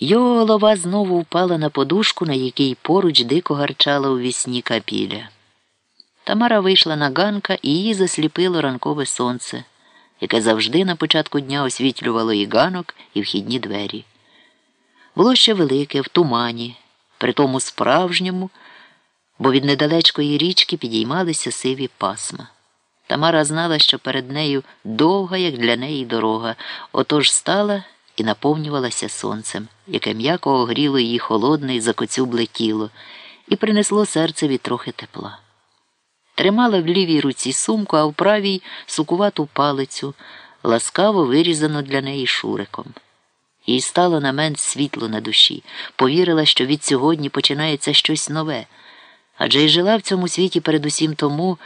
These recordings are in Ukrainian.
Його голова знову впала на подушку, на якій поруч дико гарчала у вісні капіля. Тамара вийшла на ганка і її засліпило ранкове сонце, яке завжди на початку дня освітлювало і ганок, і вхідні двері. Було ще велике, в тумані, при тому справжньому, бо від недалечкої річки підіймалися сиві пасма. Тамара знала, що перед нею довга, як для неї дорога, отож стала і наповнювалася сонцем, яке м'яко огріло її холодне і закоцюбле тіло, і принесло серцеві трохи тепла. Тримала в лівій руці сумку, а в правій сукувату палицю, ласкаво вирізану для неї шуриком. Їй стало на мент світло на душі, повірила, що від сьогодні починається щось нове, адже й жила в цьому світі передусім тому,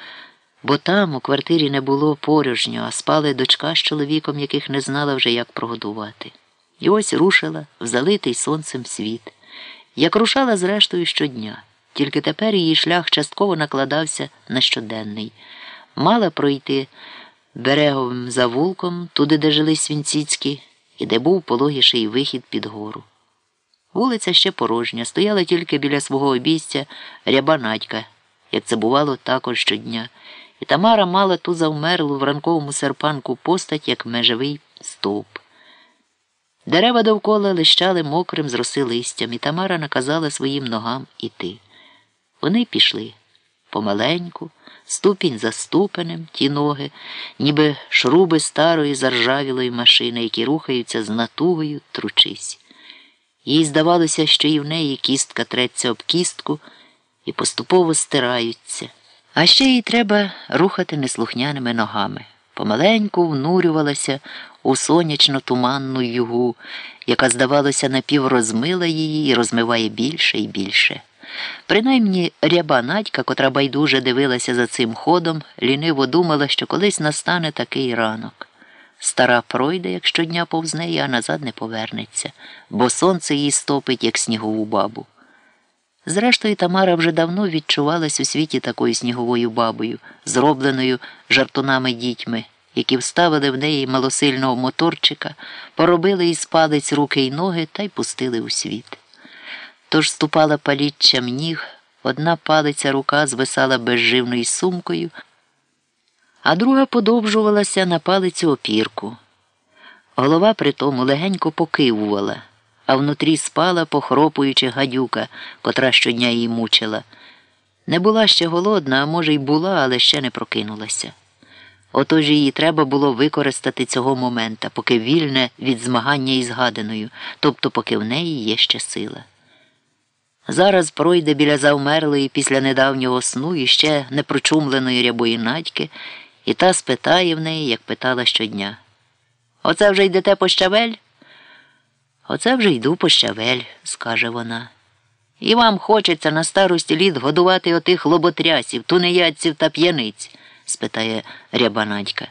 бо там у квартирі не було порожньо, а спали дочка з чоловіком, яких не знала вже, як прогодувати. І ось рушила в залитий сонцем світ, як рушала зрештою щодня. Тільки тепер її шлях частково накладався на щоденний. Мала пройти береговим завулком, туди, де жили свінціцькі, і де був пологіший вихід під гору. Вулиця ще порожня, стояла тільки біля свого обійстя ряба Надька, як це бувало також щодня, і Тамара мала ту завмерлу в ранковому серпанку постать, як межевий стовп. Дерева довкола лищали мокрим з роси листям, і Тамара наказала своїм ногам іти. Вони пішли помаленьку, ступінь за ступенем, ті ноги, ніби шруби старої заржавілої машини, які рухаються з натугою тручись. Їй здавалося, що і в неї кістка треться об кістку і поступово стираються. А ще їй треба рухати неслухняними ногами. Помаленьку внурювалася у сонячно туманну югу, яка, здавалося, напіврозмила її і розмиває більше і більше. Принаймні ряба Надька, котра байдуже дивилася за цим ходом, ліниво думала, що колись настане такий ранок. Стара пройде, як щодня повз неї, а назад не повернеться, бо сонце її стопить, як снігову бабу. Зрештою, Тамара вже давно відчувалась у світі такою сніговою бабою, зробленою жартунами дітьми, які вставили в неї малосильного моторчика, поробили із палець руки й ноги та й пустили у світ. Тож ступала паліччям ніг, одна палиця рука звисала безживною сумкою, а друга подовжувалася на палицю опірку. Голова при тому легенько покивувала, а внутрі спала, похропуючи гадюка, котра щодня її мучила. Не була ще голодна, а може, й була, але ще не прокинулася. Отож її треба було використати цього момента, поки вільне від змагання із гаданою, тобто поки в неї є ще сила. Зараз пройде біля завмерлої після недавнього сну і ще непрочумленої рябої надьки, і та спитає в неї, як питала щодня. Оце вже йдете по щавель? Оце вже йду по щавель, скаже вона. І вам хочеться на старості літ годувати отих лоботрясів, тунеядців та п'яниць? спитає ряба надька.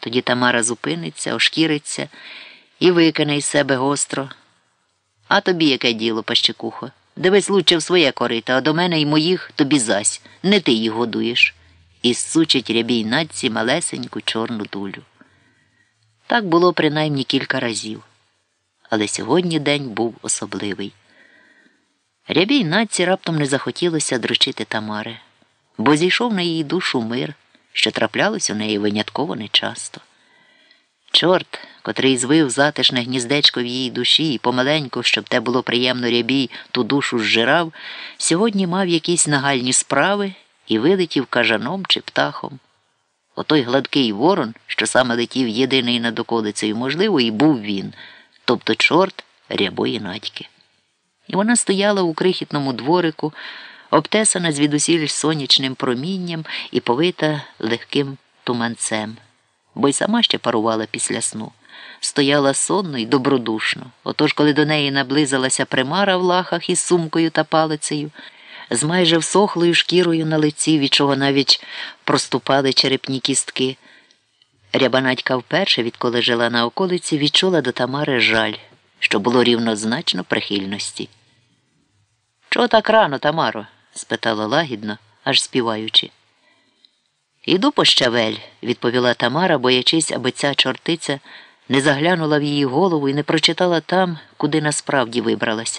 Тоді Тамара зупиниться, ошкіриться і викине із себе гостро. А тобі яке діло, пащекухо? Дивись лучше в своє корито, а до мене й моїх тобі зась. Не ти їх годуєш. І сучить рябій надці малесеньку чорну дулю. Так було принаймні кілька разів. Але сьогодні день був особливий. Рябій надці раптом не захотілося дрочити Тамари, бо зійшов на її душу мир, що траплялось у неї винятково нечасто. Чорт, котрий звив затишне гніздечко в її душі і помаленьку, щоб те було приємно рябій, ту душу зжирав, сьогодні мав якісь нагальні справи і вилетів кажаном чи птахом. Отой гладкий ворон, що саме летів єдиний над околицею, можливо, і був він, тобто чорт рябої надьки. І вона стояла у крихітному дворику, обтесана звідусіль сонячним промінням і повита легким туманцем, бо й сама ще парувала після сну. Стояла сонно й добродушно. Отож, коли до неї наблизилася примара в лахах із сумкою та палицею, з майже всохлою шкірою на лиці, від чого навіть проступали черепні кістки. Рябанатька вперше, відколи жила на околиці, відчула до Тамари жаль, що було рівнозначно прихильності. Чого так рано, Тамаро? спитала лагідно, аж співаючи. Іду по щавель, відповіла Тамара, боячись, аби ця чортиця не заглянула в її голову і не прочитала там, куди насправді вибралася.